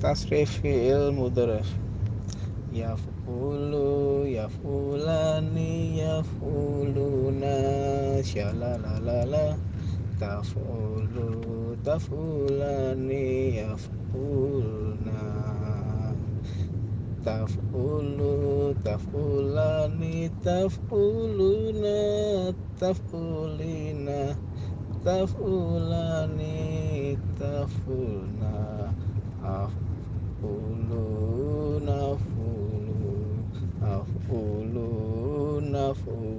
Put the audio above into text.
tasrif fi'il mudhari yafulu yafulani yafuluna shalalalala tafulu tafulani yafulna tafulu tafulani tafuluna tafulina. Tafulani tafulna ফুলো না ফুল